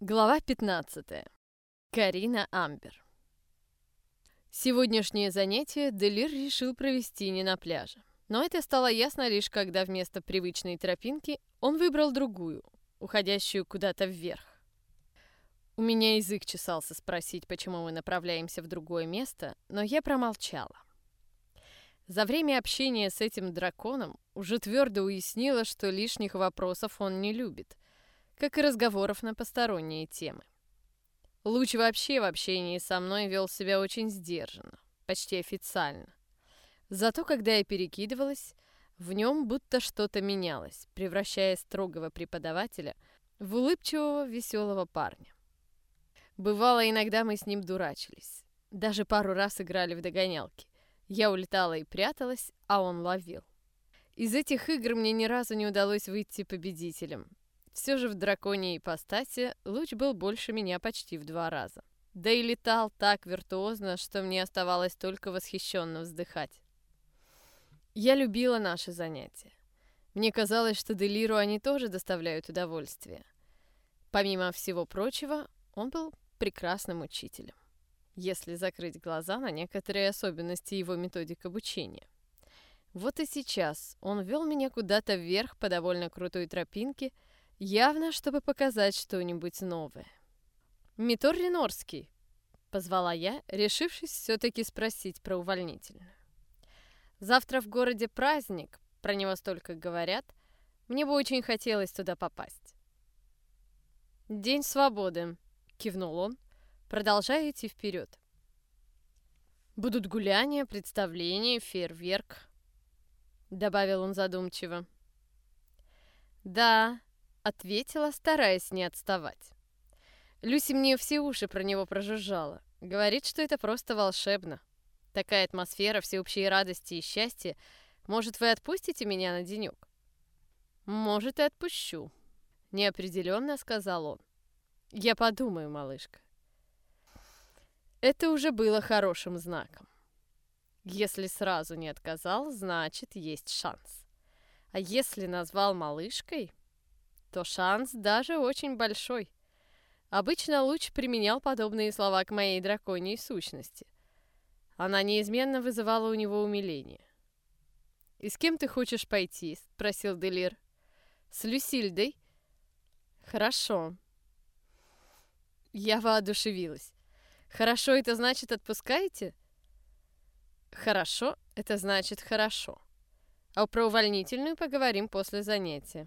Глава 15. Карина Амбер. Сегодняшнее занятие Делир решил провести не на пляже. Но это стало ясно лишь когда вместо привычной тропинки он выбрал другую, уходящую куда-то вверх. У меня язык чесался спросить, почему мы направляемся в другое место, но я промолчала. За время общения с этим драконом уже твердо уяснила, что лишних вопросов он не любит, как и разговоров на посторонние темы. Луч вообще в общении со мной вел себя очень сдержанно, почти официально. Зато когда я перекидывалась, в нем будто что-то менялось, превращая строгого преподавателя в улыбчивого, веселого парня. Бывало, иногда мы с ним дурачились. Даже пару раз играли в догонялки. Я улетала и пряталась, а он ловил. Из этих игр мне ни разу не удалось выйти победителем. Все же в драконьей ипостаси луч был больше меня почти в два раза. Да и летал так виртуозно, что мне оставалось только восхищенно вздыхать. Я любила наши занятия. Мне казалось, что Делиру они тоже доставляют удовольствие. Помимо всего прочего, он был прекрасным учителем если закрыть глаза на некоторые особенности его методик обучения. Вот и сейчас он вел меня куда-то вверх по довольно крутой тропинке, явно, чтобы показать что-нибудь новое. «Митор Ренорский!» — позвала я, решившись все-таки спросить про увольнительную. «Завтра в городе праздник, про него столько говорят. Мне бы очень хотелось туда попасть». «День свободы», — кивнул он, Продолжаю идти вперед. Будут гуляния, представления, фейерверк, добавил он задумчиво. Да, ответила, стараясь не отставать. Люси мне все уши про него прожужжала. Говорит, что это просто волшебно. Такая атмосфера всеобщей радости и счастья. Может, вы отпустите меня на денек? Может, и отпущу, неопределенно сказал он. Я подумаю, малышка. Это уже было хорошим знаком. Если сразу не отказал, значит, есть шанс. А если назвал малышкой, то шанс даже очень большой. Обычно Луч применял подобные слова к моей драконьей сущности. Она неизменно вызывала у него умиление. «И с кем ты хочешь пойти?» — спросил Делир. «С Люсильдой?» «Хорошо». Я воодушевилась. Хорошо это значит отпускаете? Хорошо это значит хорошо. А про увольнительную поговорим после занятия.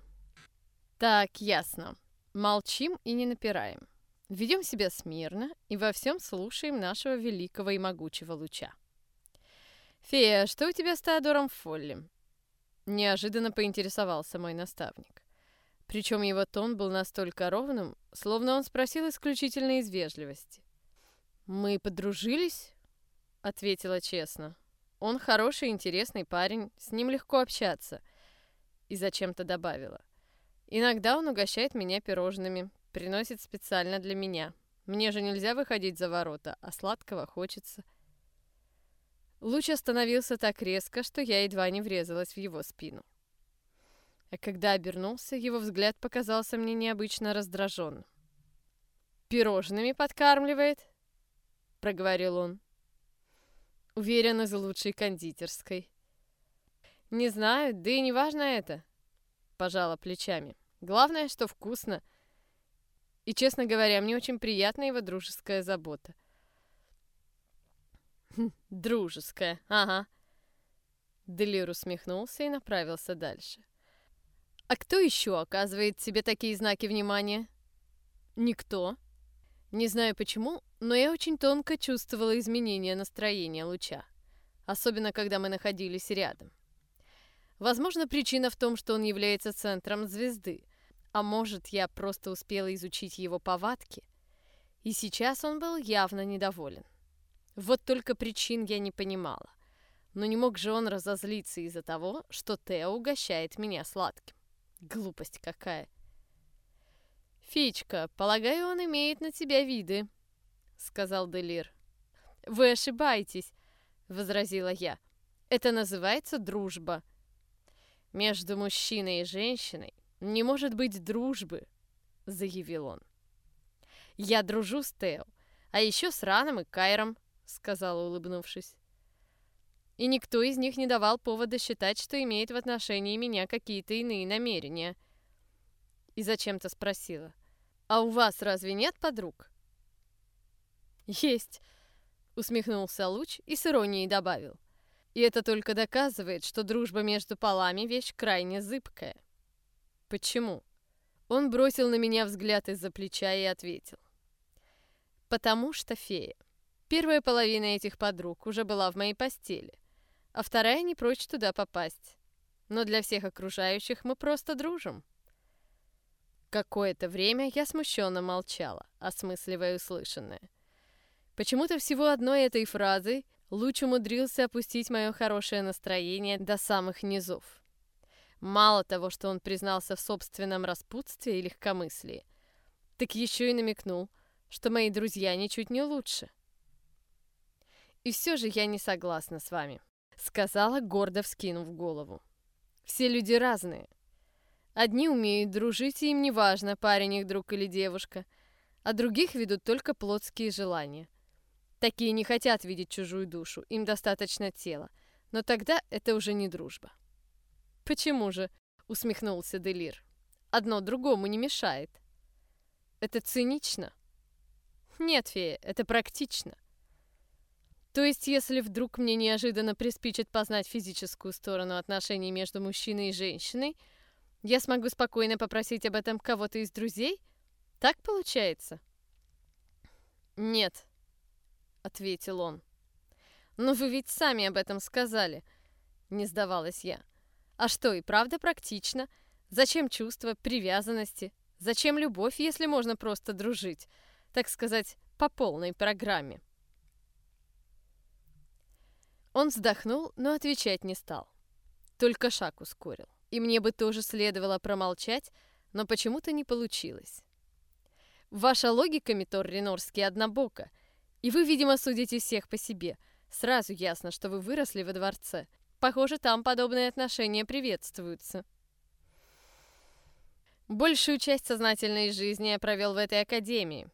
Так, ясно. Молчим и не напираем. Ведем себя смирно и во всем слушаем нашего великого и могучего луча. «Фея, что у тебя с Теодором Фолли?» Неожиданно поинтересовался мой наставник. Причем его тон был настолько ровным, словно он спросил исключительно из вежливости. «Мы подружились?» — ответила честно. «Он хороший, интересный парень, с ним легко общаться». И зачем-то добавила. «Иногда он угощает меня пирожными, приносит специально для меня. Мне же нельзя выходить за ворота, а сладкого хочется». Луч остановился так резко, что я едва не врезалась в его спину. А когда обернулся, его взгляд показался мне необычно раздраженным. «Пирожными подкармливает?» проговорил он. Уверен, из лучшей кондитерской. Не знаю, да и не важно это, пожала плечами. Главное, что вкусно. И, честно говоря, мне очень приятна его дружеская забота. Хм, дружеская, ага. Делир усмехнулся и направился дальше. А кто еще оказывает себе такие знаки внимания? Никто. Не знаю почему, но я очень тонко чувствовала изменение настроения луча, особенно когда мы находились рядом. Возможно, причина в том, что он является центром звезды, а может, я просто успела изучить его повадки, и сейчас он был явно недоволен. Вот только причин я не понимала. Но не мог же он разозлиться из-за того, что Тео угощает меня сладким. Глупость какая. «Фичка, полагаю, он имеет на тебя виды», — сказал Делир. «Вы ошибаетесь», — возразила я. «Это называется дружба». «Между мужчиной и женщиной не может быть дружбы», — заявил он. Я дружу с Тео, а еще с Раном и Кайром, сказала, улыбнувшись. И никто из них не давал повода считать, что имеет в отношении меня какие-то иные намерения. И зачем-то спросила. «А у вас разве нет подруг?» «Есть», — усмехнулся Луч и с иронией добавил. «И это только доказывает, что дружба между полами — вещь крайне зыбкая». «Почему?» Он бросил на меня взгляд из-за плеча и ответил. Потому что фея. Первая половина этих подруг уже была в моей постели, а вторая не прочь туда попасть. Но для всех окружающих мы просто дружим. Какое-то время я смущенно молчала, осмысливая услышанное. Почему-то всего одной этой фразой Луч умудрился опустить мое хорошее настроение до самых низов. Мало того, что он признался в собственном распутстве и легкомыслии, так еще и намекнул – что мои друзья ничуть не лучше. И все же я не согласна с вами, сказала, гордо вскинув голову. Все люди разные. Одни умеют дружить, и им не важно, парень их друг или девушка, а других ведут только плотские желания. Такие не хотят видеть чужую душу, им достаточно тела, но тогда это уже не дружба. «Почему же?» — усмехнулся Делир. «Одно другому не мешает». «Это цинично», нет, фея, это практично. То есть, если вдруг мне неожиданно приспичит познать физическую сторону отношений между мужчиной и женщиной, я смогу спокойно попросить об этом кого-то из друзей? Так получается? Нет, ответил он. Но вы ведь сами об этом сказали, не сдавалась я. А что, и правда практично? Зачем чувства, привязанности? Зачем любовь, если можно просто дружить? так сказать, по полной программе. Он вздохнул, но отвечать не стал. Только шаг ускорил. И мне бы тоже следовало промолчать, но почему-то не получилось. Ваша логика, Митор Ренорский, однобока, и вы, видимо, судите всех по себе. Сразу ясно, что вы выросли во дворце. Похоже, там подобные отношения приветствуются. Большую часть сознательной жизни я провел в этой академии,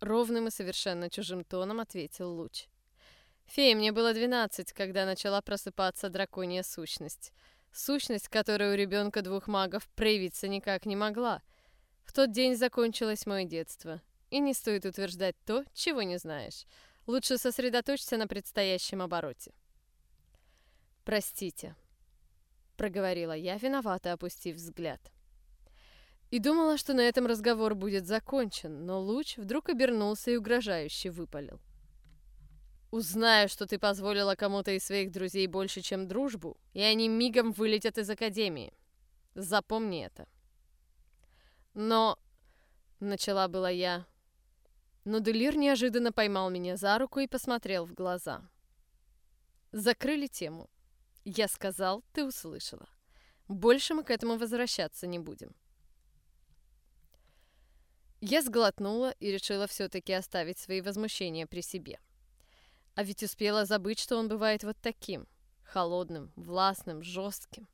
Ровным и совершенно чужим тоном ответил Луч. «Фея, мне было двенадцать, когда начала просыпаться драконья сущность. Сущность, которая у ребенка двух магов проявиться никак не могла. В тот день закончилось мое детство. И не стоит утверждать то, чего не знаешь. Лучше сосредоточься на предстоящем обороте». «Простите», — проговорила я, виновато опустив взгляд. И думала, что на этом разговор будет закончен, но луч вдруг обернулся и угрожающе выпалил. «Узнаю, что ты позволила кому-то из своих друзей больше, чем дружбу, и они мигом вылетят из Академии. Запомни это». «Но...» — начала была я. Но Делир неожиданно поймал меня за руку и посмотрел в глаза. «Закрыли тему. Я сказал, ты услышала. Больше мы к этому возвращаться не будем». Я сглотнула и решила все-таки оставить свои возмущения при себе. А ведь успела забыть, что он бывает вот таким. Холодным, властным, жестким.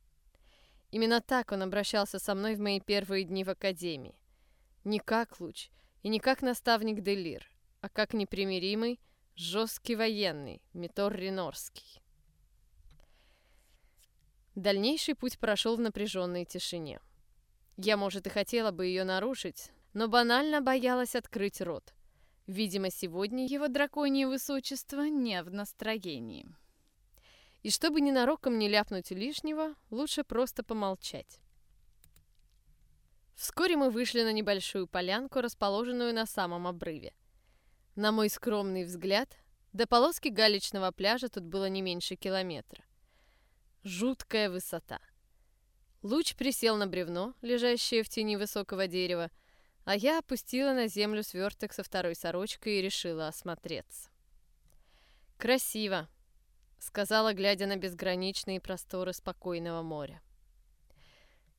Именно так он обращался со мной в мои первые дни в академии. Не как луч и не как наставник Делир, а как непримиримый, жесткий военный, Митор Ренорский. Дальнейший путь прошел в напряженной тишине. Я, может, и хотела бы ее нарушить, но банально боялась открыть рот. Видимо, сегодня его драконье высочество не в настроении. И чтобы ненароком не ляпнуть лишнего, лучше просто помолчать. Вскоре мы вышли на небольшую полянку, расположенную на самом обрыве. На мой скромный взгляд, до полоски галечного пляжа тут было не меньше километра. Жуткая высота. Луч присел на бревно, лежащее в тени высокого дерева, а я опустила на землю сверток со второй сорочкой и решила осмотреться. «Красиво», — сказала, глядя на безграничные просторы спокойного моря.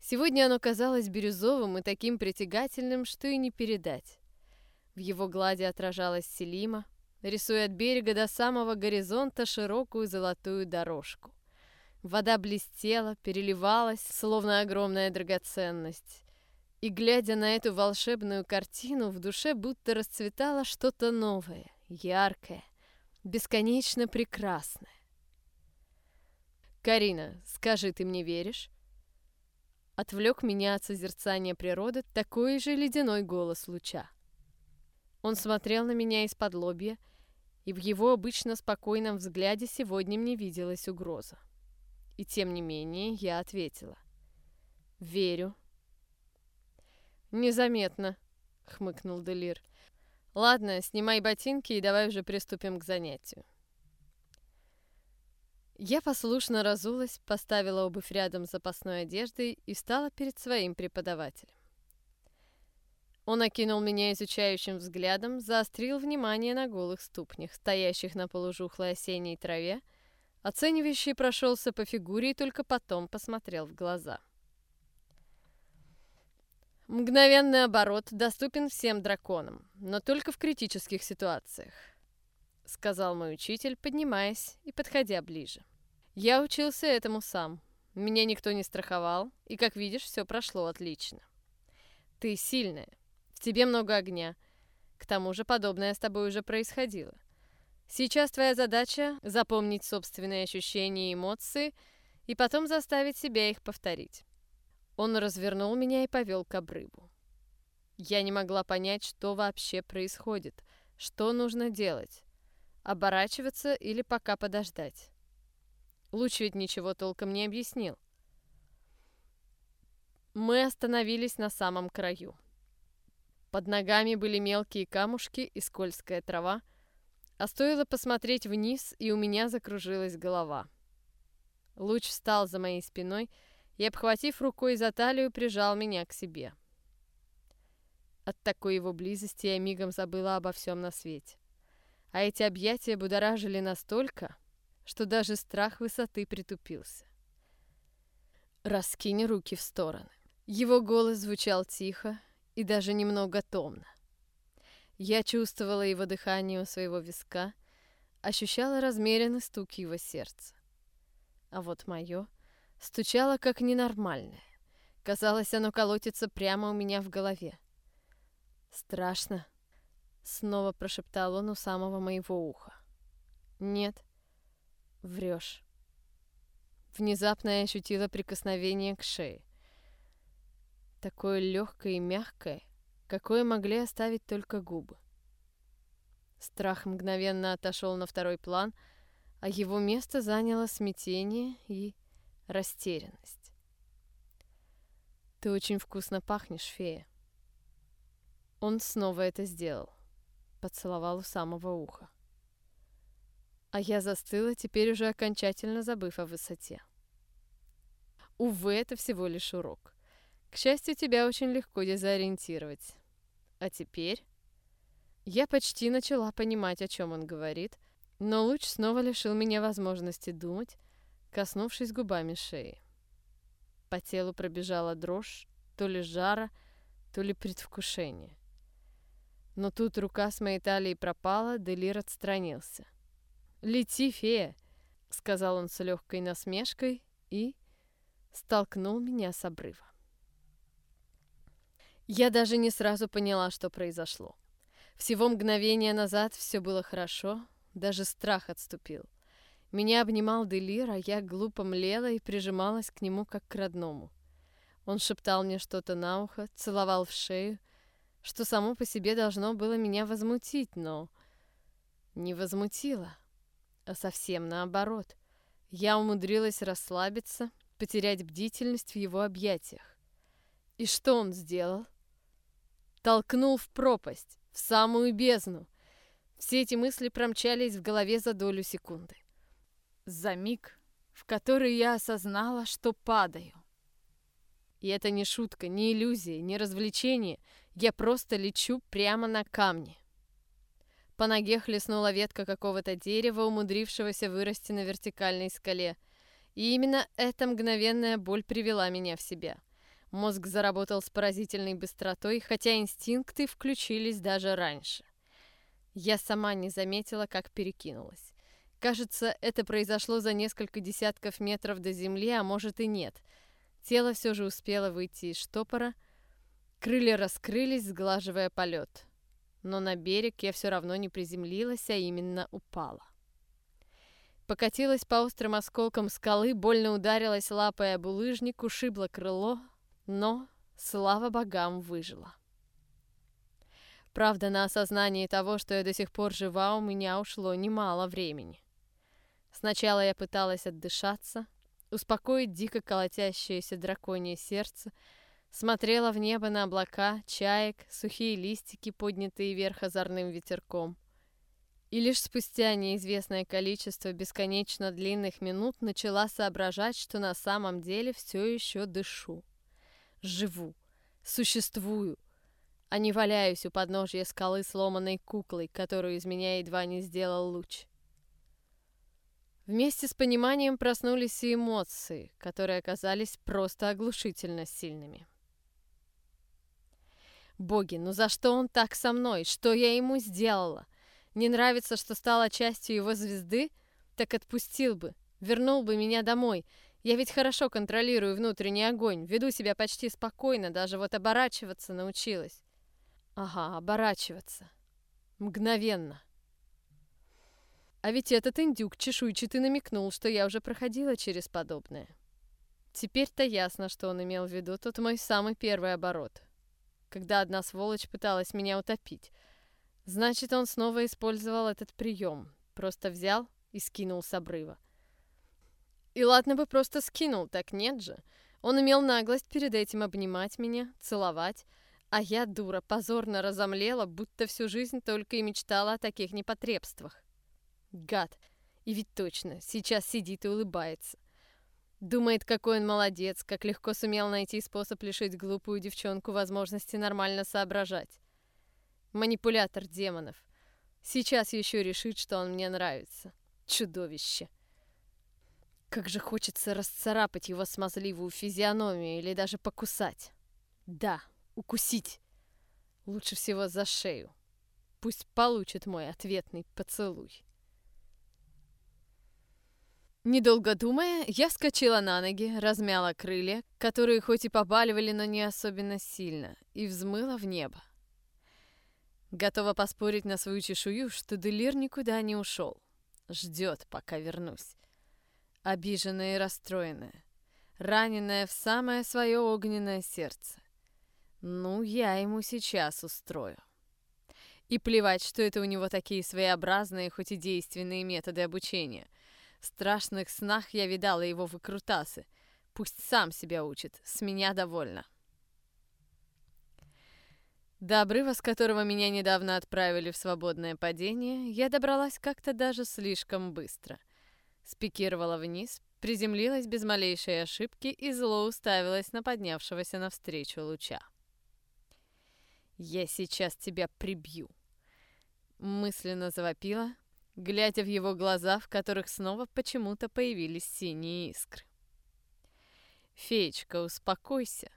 Сегодня оно казалось бирюзовым и таким притягательным, что и не передать. В его глади отражалась Селима, рисуя от берега до самого горизонта широкую золотую дорожку. Вода блестела, переливалась, словно огромная драгоценность И, глядя на эту волшебную картину, в душе будто расцветало что-то новое, яркое, бесконечно прекрасное. «Карина, скажи, ты мне веришь?» Отвлек меня от созерцания природы такой же ледяной голос луча. Он смотрел на меня из-под лобья, и в его обычно спокойном взгляде сегодня мне виделась угроза. И тем не менее я ответила. «Верю». «Незаметно», — хмыкнул Делир. «Ладно, снимай ботинки и давай уже приступим к занятию». Я послушно разулась, поставила обувь рядом с запасной одеждой и встала перед своим преподавателем. Он окинул меня изучающим взглядом, заострил внимание на голых ступнях, стоящих на полужухлой осенней траве, оценивающий прошелся по фигуре и только потом посмотрел в глаза. Мгновенный оборот доступен всем драконам, но только в критических ситуациях, сказал мой учитель, поднимаясь и подходя ближе. Я учился этому сам. Меня никто не страховал, и, как видишь, все прошло отлично. Ты сильная, в тебе много огня. К тому же подобное с тобой уже происходило. Сейчас твоя задача — запомнить собственные ощущения и эмоции и потом заставить себя их повторить. Он развернул меня и повел к обрыву. Я не могла понять, что вообще происходит, что нужно делать. Оборачиваться или пока подождать. Луч ведь ничего толком не объяснил. Мы остановились на самом краю. Под ногами были мелкие камушки и скользкая трава, а стоило посмотреть вниз, и у меня закружилась голова. Луч встал за моей спиной и, обхватив рукой за талию, прижал меня к себе. От такой его близости я мигом забыла обо всем на свете. А эти объятия будоражили настолько, что даже страх высоты притупился. «Раскинь руки в стороны». Его голос звучал тихо и даже немного томно. Я чувствовала его дыхание у своего виска, ощущала размеренный стук его сердца. А вот мое стучало как ненормальное. Казалось, оно колотится прямо у меня в голове. «Страшно?» — снова прошептал он у самого моего уха. «Нет, врешь». Внезапно я ощутила прикосновение к шее. Такое легкое и мягкое, какое могли оставить только губы. Страх мгновенно отошел на второй план, а его место заняло смятение и растерянность. «Ты очень вкусно пахнешь, фея». Он снова это сделал. Поцеловал у самого уха. А я застыла, теперь уже окончательно забыв о высоте. Увы, это всего лишь урок. К счастью, тебя очень легко дезориентировать. А теперь... Я почти начала понимать, о чем он говорит, но луч снова лишил меня возможности думать, коснувшись губами шеи. По телу пробежала дрожь, то ли жара, то ли предвкушение. Но тут рука с моей талии пропала, Делир отстранился. «Лети, фея!» — сказал он с легкой насмешкой и столкнул меня с обрыва. Я даже не сразу поняла, что произошло. Всего мгновение назад все было хорошо, даже страх отступил. Меня обнимал Делир, а я глупо млела и прижималась к нему, как к родному. Он шептал мне что-то на ухо, целовал в шею, что само по себе должно было меня возмутить, но не возмутило, а совсем наоборот. Я умудрилась расслабиться, потерять бдительность в его объятиях. И что он сделал? Толкнул в пропасть, в самую бездну. Все эти мысли промчались в голове за долю секунды за миг, в который я осознала, что падаю. И это не шутка, не иллюзия, не развлечение. Я просто лечу прямо на камни. По ноге хлестнула ветка какого-то дерева, умудрившегося вырасти на вертикальной скале. И именно эта мгновенная боль привела меня в себя. Мозг заработал с поразительной быстротой, хотя инстинкты включились даже раньше. Я сама не заметила, как перекинулась. Кажется, это произошло за несколько десятков метров до земли, а может и нет. Тело все же успело выйти из штопора. Крылья раскрылись, сглаживая полет. Но на берег я все равно не приземлилась, а именно упала. Покатилась по острым осколкам скалы, больно ударилась лапой об улыжник, ушибла крыло, но, слава богам, выжила. Правда, на осознании того, что я до сих пор жива, у меня ушло немало времени. Сначала я пыталась отдышаться, успокоить дико колотящееся драконье сердце, смотрела в небо на облака, чаек, сухие листики, поднятые вверх озорным ветерком. И лишь спустя неизвестное количество бесконечно длинных минут начала соображать, что на самом деле все еще дышу. Живу, существую, а не валяюсь у подножья скалы сломанной куклой, которую из меня едва не сделал луч. Вместе с пониманием проснулись и эмоции, которые оказались просто оглушительно сильными. Боги, ну за что он так со мной? Что я ему сделала? Не нравится, что стала частью его звезды? Так отпустил бы, вернул бы меня домой. Я ведь хорошо контролирую внутренний огонь, веду себя почти спокойно, даже вот оборачиваться научилась. Ага, оборачиваться. Мгновенно. А ведь этот индюк чешуйчатый намекнул, что я уже проходила через подобное. Теперь-то ясно, что он имел в виду тот мой самый первый оборот, когда одна сволочь пыталась меня утопить — Значит, он снова использовал этот прием. Просто взял и скинул с обрыва. И ладно бы просто скинул, так нет же. Он имел наглость перед этим обнимать меня, целовать, а я, дура, позорно разомлела, будто всю жизнь только и мечтала о таких непотребствах. Гад. И ведь точно, сейчас сидит и улыбается. Думает, какой он молодец, как легко сумел найти способ лишить глупую девчонку возможности нормально соображать. Манипулятор демонов. Сейчас еще решит, что он мне нравится. Чудовище. Как же хочется расцарапать его смазливую физиономию или даже покусать. Да, укусить. Лучше всего за шею. Пусть получит мой ответный поцелуй. Недолго думая, я вскочила на ноги, размяла крылья, которые хоть и побаливали, но не особенно сильно, и взмыла в небо. Готова поспорить на свою чешую, что Делир никуда не ушел. Ждет, пока вернусь. Обиженная и расстроенная. Раненая в самое свое огненное сердце. Ну, я ему сейчас устрою. И плевать, что это у него такие своеобразные, хоть и действенные методы обучения. В страшных снах я видала его выкрутасы. Пусть сам себя учит, с меня довольна. До обрыва, с которого меня недавно отправили в свободное падение, я добралась как-то даже слишком быстро. Спикировала вниз, приземлилась без малейшей ошибки и зло уставилась на поднявшегося навстречу луча. «Я сейчас тебя прибью!» Мысленно завопила, глядя в его глаза, в которых снова почему-то появились синие искры. «Феечка, успокойся!»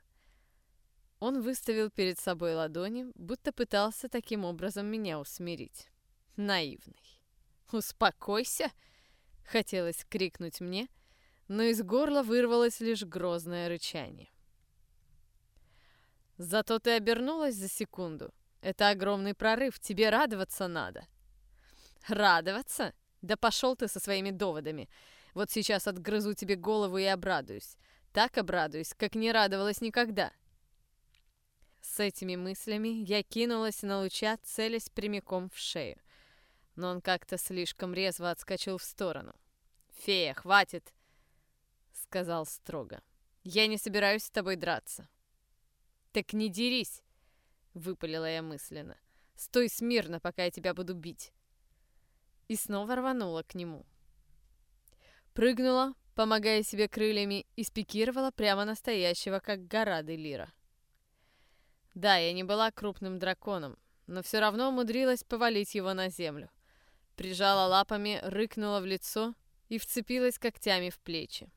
Он выставил перед собой ладони, будто пытался таким образом меня усмирить. Наивный. «Успокойся!» — хотелось крикнуть мне, но из горла вырвалось лишь грозное рычание. «Зато ты обернулась за секунду. Это огромный прорыв, тебе радоваться надо». «Радоваться? Да пошел ты со своими доводами. Вот сейчас отгрызу тебе голову и обрадуюсь. Так обрадуюсь, как не радовалась никогда». С этими мыслями я кинулась на луча, целясь прямиком в шею. Но он как-то слишком резво отскочил в сторону. «Фея, хватит!» — сказал строго. «Я не собираюсь с тобой драться». «Так не дерись!» — выпалила я мысленно. «Стой смирно, пока я тебя буду бить!» И снова рванула к нему. Прыгнула, помогая себе крыльями, и спикировала прямо настоящего, как гора Делира. Да, я не была крупным драконом, но все равно умудрилась повалить его на землю. Прижала лапами, рыкнула в лицо и вцепилась когтями в плечи.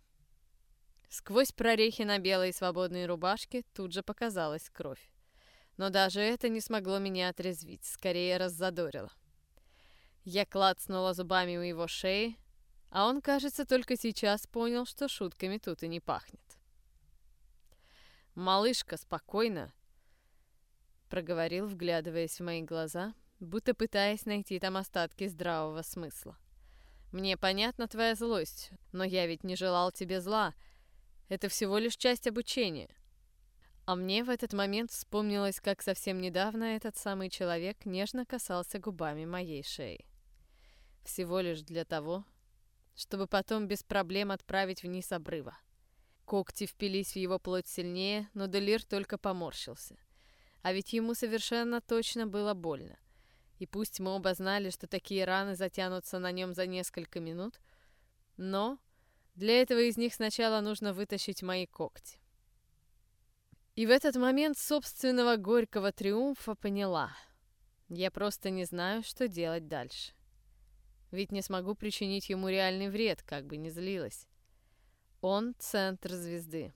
Сквозь прорехи на белой свободной рубашке тут же показалась кровь. Но даже это не смогло меня отрезвить, скорее раззадорило. Я клацнула зубами у его шеи, а он, кажется, только сейчас понял, что шутками тут и не пахнет. «Малышка, спокойно!» проговорил, вглядываясь в мои глаза, будто пытаясь найти там остатки здравого смысла. «Мне понятна твоя злость, но я ведь не желал тебе зла. Это всего лишь часть обучения». А мне в этот момент вспомнилось, как совсем недавно этот самый человек нежно касался губами моей шеи. Всего лишь для того, чтобы потом без проблем отправить вниз обрыва. Когти впились в его плоть сильнее, но Делир только поморщился. А ведь ему совершенно точно было больно. И пусть мы оба знали, что такие раны затянутся на нем за несколько минут, но для этого из них сначала нужно вытащить мои когти. И в этот момент собственного горького триумфа поняла. Я просто не знаю, что делать дальше. Ведь не смогу причинить ему реальный вред, как бы ни злилась. Он — центр звезды.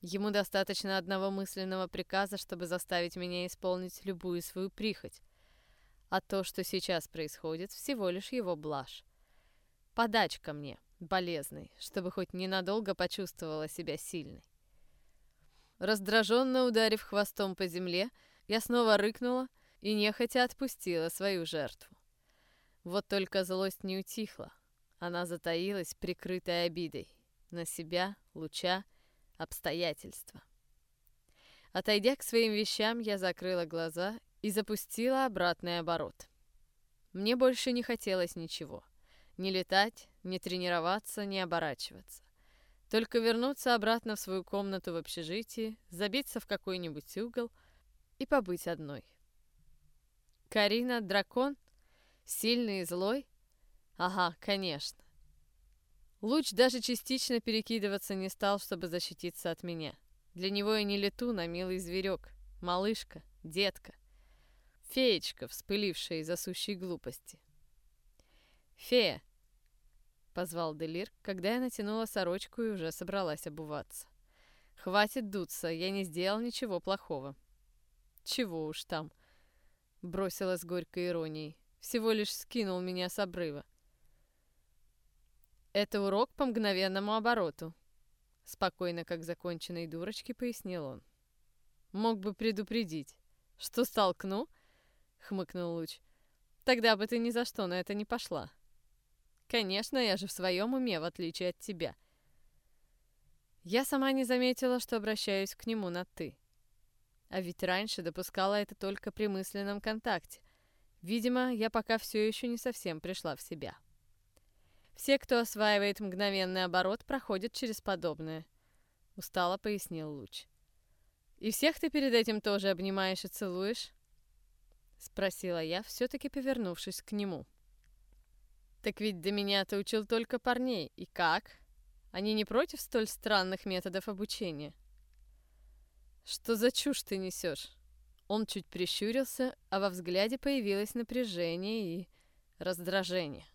Ему достаточно одного мысленного приказа, чтобы заставить меня исполнить любую свою прихоть. А то, что сейчас происходит, всего лишь его блажь. Подачка мне, болезный, чтобы хоть ненадолго почувствовала себя сильной. Раздраженно ударив хвостом по земле, я снова рыкнула и нехотя отпустила свою жертву. Вот только злость не утихла. Она затаилась, прикрытая обидой на себя, луча, обстоятельства. Отойдя к своим вещам, я закрыла глаза и запустила обратный оборот. Мне больше не хотелось ничего. Не летать, не тренироваться, не оборачиваться. Только вернуться обратно в свою комнату в общежитии, забиться в какой-нибудь угол и побыть одной. Карина — дракон? Сильный и злой? Ага, конечно. Луч даже частично перекидываться не стал, чтобы защититься от меня. Для него я не летун, а милый зверек, малышка, детка. Феечка, вспылившая из-за сущей глупости. «Фея!» — позвал Делир, когда я натянула сорочку и уже собралась обуваться. «Хватит дуться, я не сделал ничего плохого». «Чего уж там?» — бросила с горькой иронией. «Всего лишь скинул меня с обрыва. Это урок по мгновенному обороту. Спокойно, как законченной дурочки, пояснил он. Мог бы предупредить. Что столкну? Хмыкнул Луч. Тогда бы ты ни за что на это не пошла. Конечно, я же в своем уме, в отличие от тебя. Я сама не заметила, что обращаюсь к нему на «ты». А ведь раньше допускала это только при мысленном контакте. Видимо, я пока все еще не совсем пришла в себя. Все, кто осваивает мгновенный оборот, проходят через подобное. Устало пояснил Луч. И всех ты перед этим тоже обнимаешь и целуешь? Спросила я, все-таки повернувшись к нему. Так ведь до меня ты учил только парней. И как? Они не против столь странных методов обучения? Что за чушь ты несешь? Он чуть прищурился, а во взгляде появилось напряжение и раздражение.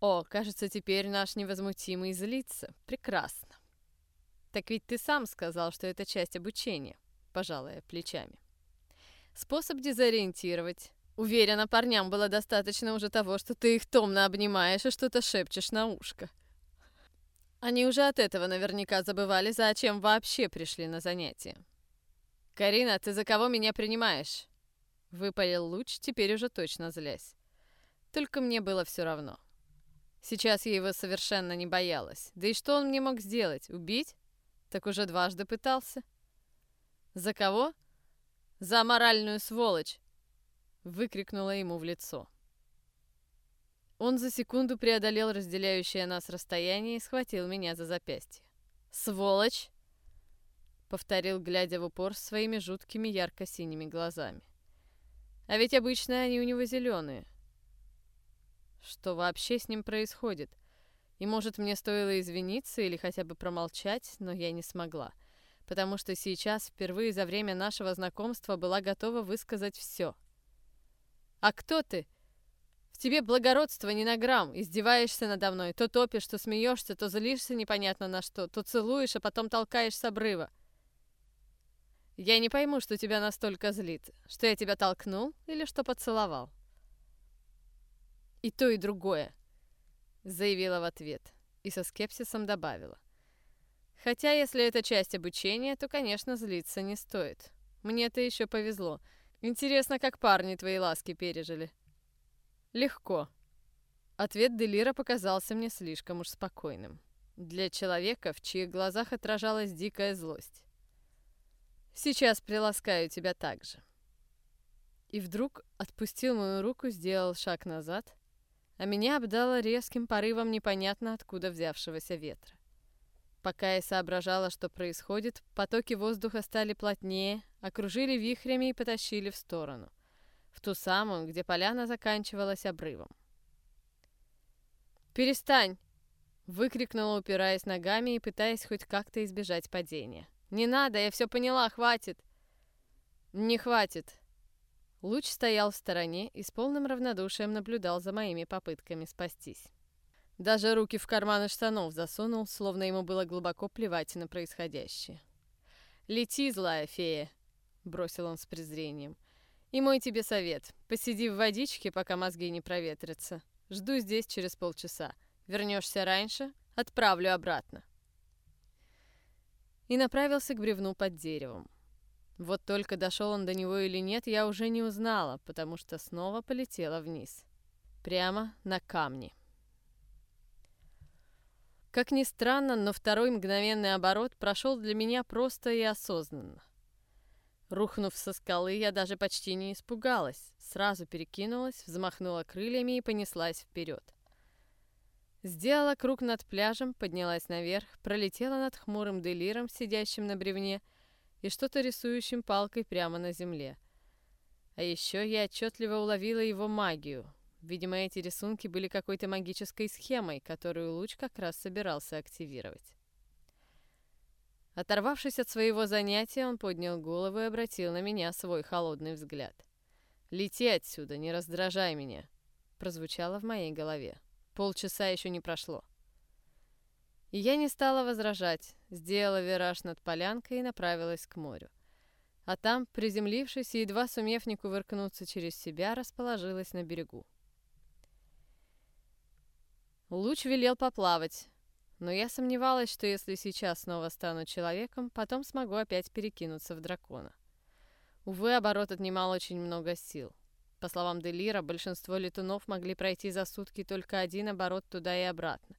О, кажется, теперь наш невозмутимый злится. Прекрасно. Так ведь ты сам сказал, что это часть обучения, пожалуй, плечами. Способ дезориентировать. Уверена, парням было достаточно уже того, что ты их томно обнимаешь и что-то шепчешь на ушко. Они уже от этого наверняка забывали, зачем вообще пришли на занятия. «Карина, ты за кого меня принимаешь?» Выпалил луч, теперь уже точно злясь. Только мне было все равно. Сейчас я его совершенно не боялась. Да и что он мне мог сделать? Убить? Так уже дважды пытался. За кого? За моральную сволочь! Выкрикнула ему в лицо. Он за секунду преодолел разделяющее нас расстояние и схватил меня за запястье. «Сволочь!» — повторил, глядя в упор своими жуткими ярко-синими глазами. «А ведь обычно они у него зеленые. Что вообще с ним происходит? И может мне стоило извиниться или хотя бы промолчать, но я не смогла. Потому что сейчас, впервые за время нашего знакомства, была готова высказать все. «А кто ты?» В тебе благородство не на грамм, издеваешься надо мной, то топишь, то смеешься, то злишься непонятно на что, то целуешь, а потом толкаешь с обрыва. Я не пойму, что тебя настолько злит, что я тебя толкнул или что поцеловал. «И то, и другое», — заявила в ответ и со скепсисом добавила. «Хотя, если это часть обучения, то, конечно, злиться не стоит. Мне-то еще повезло. Интересно, как парни твои ласки пережили. Легко. Ответ Делира показался мне слишком уж спокойным. Для человека, в чьих глазах отражалась дикая злость. Сейчас приласкаю тебя так же. И вдруг отпустил мою руку, сделал шаг назад, а меня обдало резким порывом непонятно откуда взявшегося ветра. Пока я соображала, что происходит, потоки воздуха стали плотнее, окружили вихрями и потащили в сторону, в ту самую, где поляна заканчивалась обрывом. «Перестань!» — выкрикнула, упираясь ногами и пытаясь хоть как-то избежать падения. «Не надо, я все поняла, хватит!» «Не хватит!» Луч стоял в стороне и с полным равнодушием наблюдал за моими попытками спастись. Даже руки в карманы штанов засунул, словно ему было глубоко плевать на происходящее. «Лети, злая фея!» — бросил он с презрением. «И мой тебе совет. Посиди в водичке, пока мозги не проветрятся. Жду здесь через полчаса. Вернешься раньше, отправлю обратно. И направился к бревну под деревом. Вот только дошел он до него или нет, я уже не узнала, потому что снова полетела вниз. Прямо на камни. Как ни странно, но второй мгновенный оборот прошел для меня просто и осознанно. Рухнув со скалы, я даже почти не испугалась. Сразу перекинулась, взмахнула крыльями и понеслась вперед. Сделала круг над пляжем, поднялась наверх, пролетела над хмурым делиром, сидящим на бревне, и что-то рисующим палкой прямо на земле. А еще я отчетливо уловила его магию. Видимо, эти рисунки были какой-то магической схемой, которую луч как раз собирался активировать. Оторвавшись от своего занятия, он поднял голову и обратил на меня свой холодный взгляд. «Лети отсюда, не раздражай меня», — прозвучало в моей голове. Полчаса еще не прошло. И я не стала возражать, сделала вираж над полянкой и направилась к морю. А там, приземлившись и едва сумев не кувыркнуться через себя, расположилась на берегу. Луч велел поплавать, но я сомневалась, что если сейчас снова стану человеком, потом смогу опять перекинуться в дракона. Увы, оборот отнимал очень много сил. По словам Делира, большинство летунов могли пройти за сутки только один оборот туда и обратно.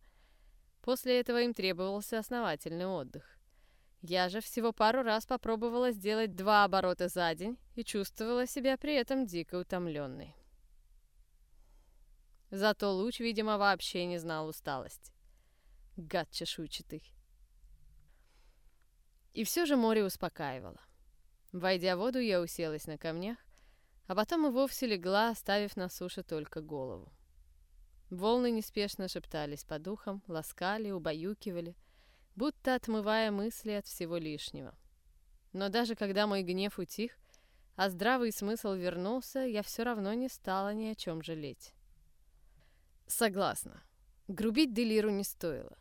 После этого им требовался основательный отдых. Я же всего пару раз попробовала сделать два оборота за день и чувствовала себя при этом дико утомленной. Зато луч, видимо, вообще не знал усталости гад чешуйчатый. И все же море успокаивало. Войдя в воду, я уселась на камнях, а потом и вовсе легла, оставив на суше только голову. Волны неспешно шептались по духам, ласкали, убаюкивали, будто отмывая мысли от всего лишнего. Но даже когда мой гнев утих, а здравый смысл вернулся, я все равно не стала ни о чем жалеть. Согласна. Грубить Делиру не стоило.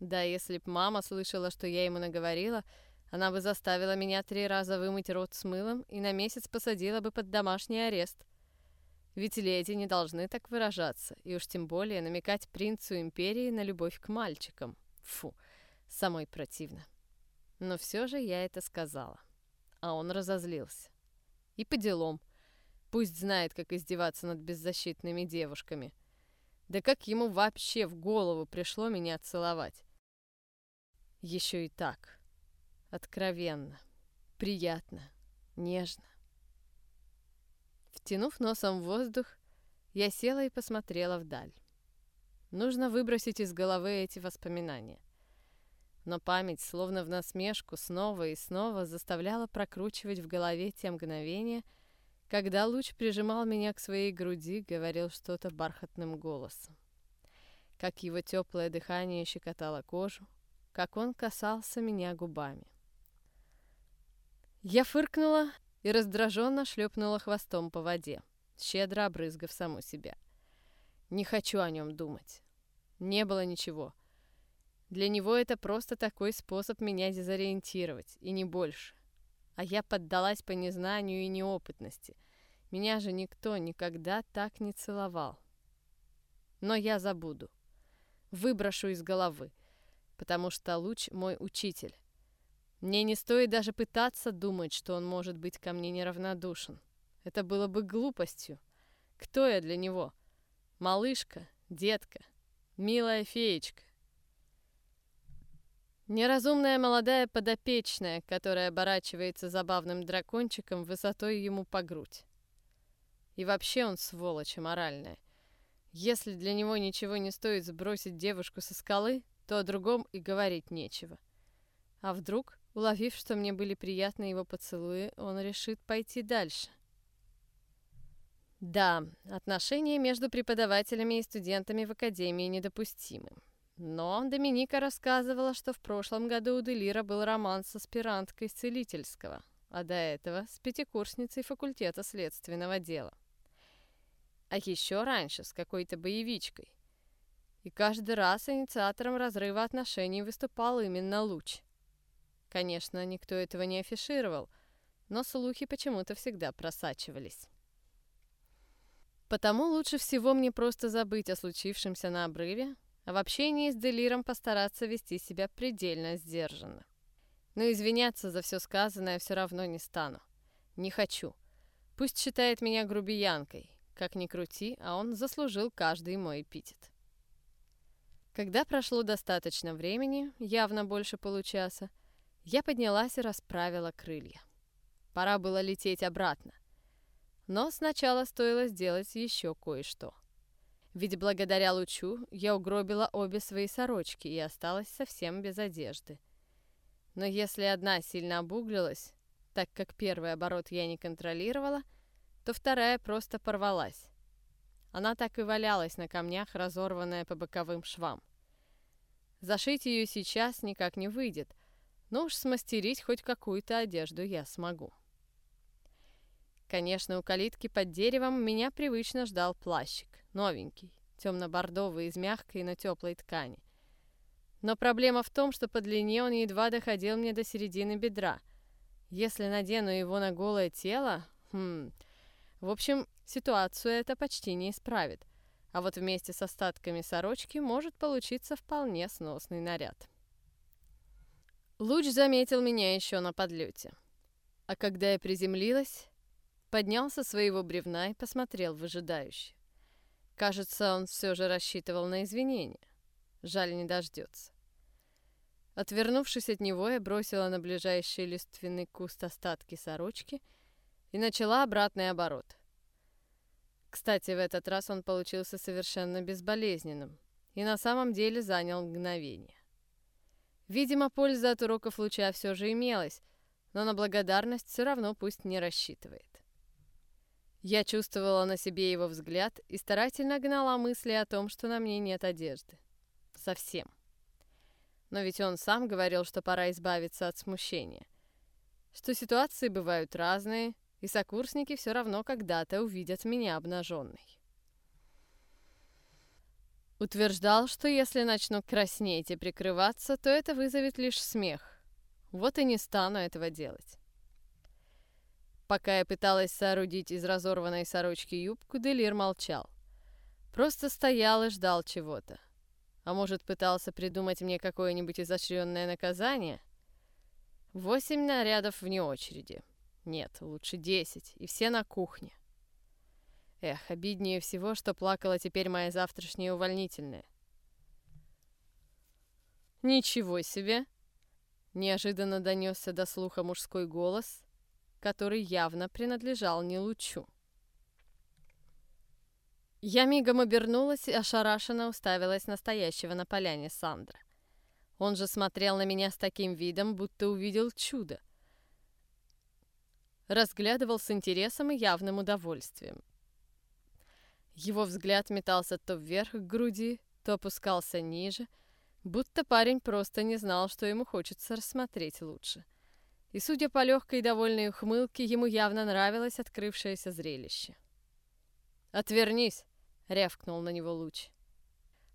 Да, если б мама слышала, что я ему наговорила, она бы заставила меня три раза вымыть рот с мылом и на месяц посадила бы под домашний арест. Ведь леди не должны так выражаться, и уж тем более намекать принцу империи на любовь к мальчикам. Фу, самой противно. Но все же я это сказала. А он разозлился. И по делам. Пусть знает, как издеваться над беззащитными девушками. Да как ему вообще в голову пришло меня целовать? Еще и так. Откровенно. Приятно. Нежно. Втянув носом в воздух, я села и посмотрела вдаль. Нужно выбросить из головы эти воспоминания. Но память, словно в насмешку, снова и снова заставляла прокручивать в голове те мгновения, когда луч прижимал меня к своей груди, говорил что-то бархатным голосом. Как его теплое дыхание щекотало кожу, как он касался меня губами. Я фыркнула и раздраженно шлепнула хвостом по воде, щедро обрызгав саму себя. Не хочу о нем думать. Не было ничего. Для него это просто такой способ меня дезориентировать, и не больше. А я поддалась по незнанию и неопытности. Меня же никто никогда так не целовал. Но я забуду. Выброшу из головы потому что луч мой учитель. Мне не стоит даже пытаться думать, что он может быть ко мне неравнодушен. Это было бы глупостью. Кто я для него? Малышка, детка, милая феечка. Неразумная молодая подопечная, которая оборачивается забавным дракончиком высотой ему по грудь. И вообще он сволочь моральная. Если для него ничего не стоит сбросить девушку со скалы, то о другом и говорить нечего. А вдруг, уловив, что мне были приятны его поцелуи, он решит пойти дальше? Да, отношения между преподавателями и студентами в академии недопустимы. Но Доминика рассказывала, что в прошлом году у Делира был роман с аспиранткой целительского, а до этого с пятикурсницей факультета следственного дела. А еще раньше с какой-то боевичкой. И каждый раз инициатором разрыва отношений выступал именно Луч. Конечно, никто этого не афишировал, но слухи почему-то всегда просачивались. Потому лучше всего мне просто забыть о случившемся на обрыве, в общении с Делиром постараться вести себя предельно сдержанно. Но извиняться за все сказанное все равно не стану. Не хочу. Пусть считает меня грубиянкой. Как ни крути, а он заслужил каждый мой эпитет. Когда прошло достаточно времени, явно больше получаса, я поднялась и расправила крылья. Пора было лететь обратно. Но сначала стоило сделать еще кое-что. Ведь благодаря лучу я угробила обе свои сорочки и осталась совсем без одежды. Но если одна сильно обуглилась, так как первый оборот я не контролировала, то вторая просто порвалась. Она так и валялась на камнях, разорванная по боковым швам. Зашить ее сейчас никак не выйдет, но уж смастерить хоть какую-то одежду я смогу. Конечно, у калитки под деревом меня привычно ждал плащик новенький, темно-бордовый из мягкой, но теплой ткани. Но проблема в том, что по длине он едва доходил мне до середины бедра. Если надену его на голое тело... Хм... В общем, ситуацию это почти не исправит. А вот вместе с остатками сорочки может получиться вполне сносный наряд. Луч заметил меня еще на подлете. А когда я приземлилась, поднялся своего бревна и посмотрел выжидающе. Кажется, он все же рассчитывал на извинения. Жаль, не дождется. Отвернувшись от него, я бросила на ближайший лиственный куст остатки сорочки и начала обратный оборот. Кстати, в этот раз он получился совершенно безболезненным и на самом деле занял мгновение. Видимо, польза от уроков луча все же имелась, но на благодарность все равно пусть не рассчитывает. Я чувствовала на себе его взгляд и старательно гнала мысли о том, что на мне нет одежды. Совсем. Но ведь он сам говорил, что пора избавиться от смущения. Что ситуации бывают разные, и сокурсники все равно когда-то увидят меня обнаженной. Утверждал, что если начну краснеть и прикрываться, то это вызовет лишь смех. Вот и не стану этого делать. Пока я пыталась соорудить из разорванной сорочки юбку, Делир молчал. Просто стоял и ждал чего-то. А может, пытался придумать мне какое-нибудь изощренное наказание? Восемь нарядов вне очереди. Нет, лучше десять, и все на кухне. Эх, обиднее всего, что плакала теперь моя завтрашняя увольнительная. «Ничего себе!» Неожиданно донесся до слуха мужской голос, который явно принадлежал не лучу. Я мигом обернулась и ошарашенно уставилась настоящего на поляне Сандра. Он же смотрел на меня с таким видом, будто увидел чудо. Разглядывал с интересом и явным удовольствием. Его взгляд метался то вверх к груди, то опускался ниже, будто парень просто не знал, что ему хочется рассмотреть лучше. — и, судя по легкой и довольной ухмылке, ему явно нравилось открывшееся зрелище. «Отвернись!» — рявкнул на него луч.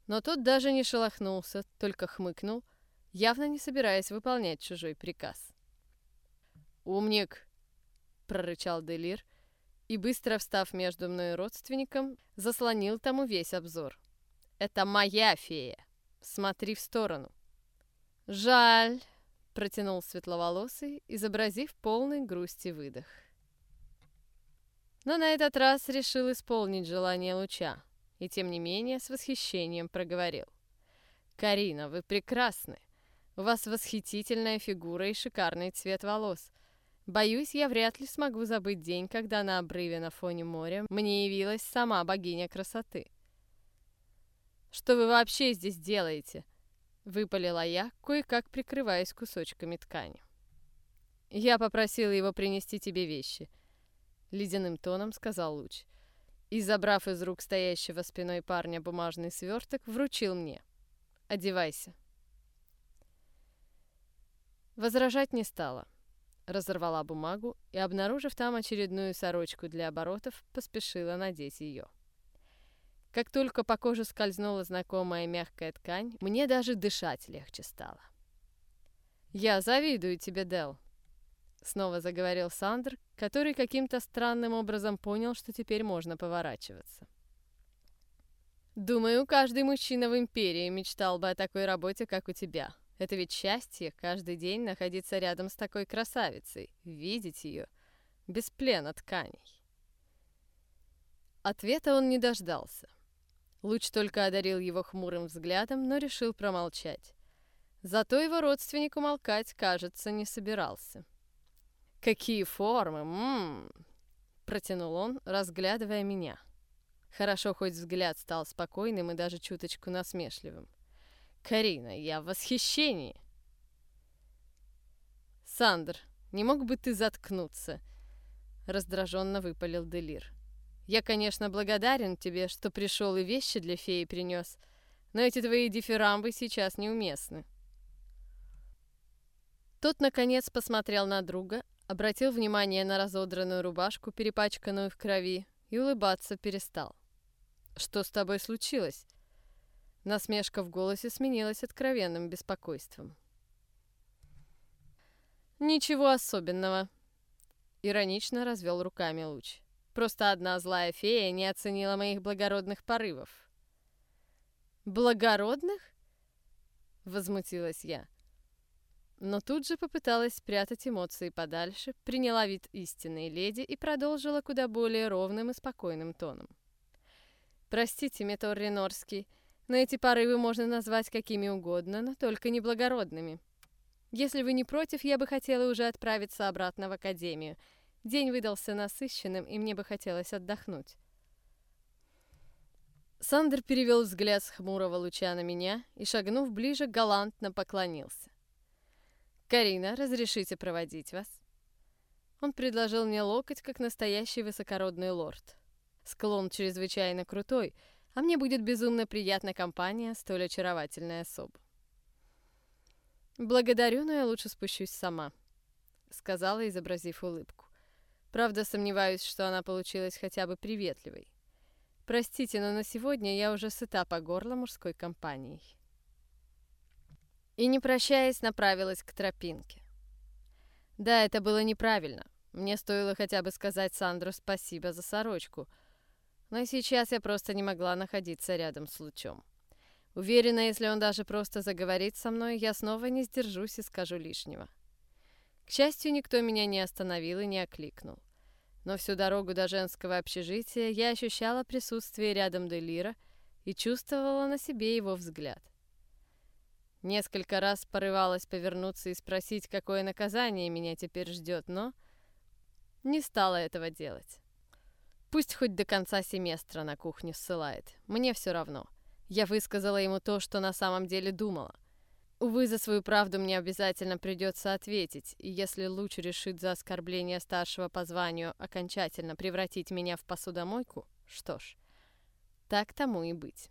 Но тот даже не шелохнулся, только хмыкнул, явно не собираясь выполнять чужой приказ. «Умник!» — прорычал Делир, и, быстро встав между мной и родственником, заслонил тому весь обзор. «Это моя фея! Смотри в сторону!» «Жаль!» Протянул светловолосый, изобразив полный грусти выдох. Но на этот раз решил исполнить желание луча, и тем не менее с восхищением проговорил. «Карина, вы прекрасны! У вас восхитительная фигура и шикарный цвет волос. Боюсь, я вряд ли смогу забыть день, когда на обрыве на фоне моря мне явилась сама богиня красоты. Что вы вообще здесь делаете? Выпалила я, кое-как прикрываясь кусочками ткани. Я попросила его принести тебе вещи. Ледяным тоном сказал Луч. И, забрав из рук стоящего спиной парня бумажный сверток, вручил мне. Одевайся. Возражать не стала разорвала бумагу и, обнаружив там очередную сорочку для оборотов, поспешила надеть ее. Как только по коже скользнула знакомая мягкая ткань, мне даже дышать легче стало. «Я завидую тебе, Дел», — снова заговорил Сандр, который каким-то странным образом понял, что теперь можно поворачиваться. «Думаю, каждый мужчина в Империи мечтал бы о такой работе, как у тебя», это ведь счастье каждый день находиться рядом с такой красавицей, видеть ее, без плена тканей. Ответа он не дождался. Луч только одарил его хмурым взглядом, но решил промолчать. Зато его родственник умолкать, кажется, не собирался. «Какие формы! М-м-м!» протянул он, разглядывая меня. Хорошо, хоть взгляд стал спокойным и даже чуточку насмешливым. Карина, я в восхищении. Сандр, не мог бы ты заткнуться? Раздраженно выпалил Делир. Я, конечно, благодарен тебе, что пришел и вещи для феи принес, но эти твои дифирамбы сейчас неуместны. Тот, наконец, посмотрел на друга, обратил внимание на разодранную рубашку, перепачканную в крови, и улыбаться перестал. «Что с тобой случилось?» Насмешка в голосе сменилась откровенным беспокойством. «Ничего особенного», — иронично развел руками луч. «Просто одна злая фея не оценила моих благородных порывов». «Благородных?» — возмутилась я. Но тут же попыталась спрятать эмоции подальше, приняла вид истинной леди и продолжила куда более ровным и спокойным тоном. «Простите, Метор Ренорский, — но эти порывы можно назвать какими угодно, но только неблагородными. Если вы не против, я бы хотела уже отправиться обратно в академию. День выдался насыщенным, и мне бы хотелось отдохнуть. Сандер перевел взгляд с хмурого луча на меня и, шагнув ближе, галантно поклонился. «Карина, разрешите проводить вас?» Он предложил мне локоть, как настоящий высокородный лорд. Склон чрезвычайно крутой — а мне будет безумно приятна компания столь очаровательной особы. «Благодарю, но я лучше спущусь сама», — сказала, изобразив улыбку. Правда, сомневаюсь, что она получилась хотя бы приветливой. Простите, но на сегодня я уже сыта по горло мужской компанией. И, не прощаясь, направилась к тропинке. Да, это было неправильно. Мне стоило хотя бы сказать Сандру спасибо за сорочку — но сейчас я просто не могла находиться рядом с лучом. Уверена, если он даже просто заговорит со мной, я снова не сдержусь и скажу лишнего. К счастью, никто меня не остановил и не окликнул. Но всю дорогу до женского общежития я ощущала присутствие рядом Делира и чувствовала на себе его взгляд. Несколько раз порывалась повернуться и спросить, какое наказание меня теперь ждет, но не стала этого делать. Пусть хоть до конца семестра на кухню ссылает. Мне все равно. Я высказала ему то, что на самом деле думала. Увы, за свою правду мне обязательно придется ответить, и если Луч решит за оскорбление старшего по званию окончательно превратить меня в посудомойку, что ж, так тому и быть.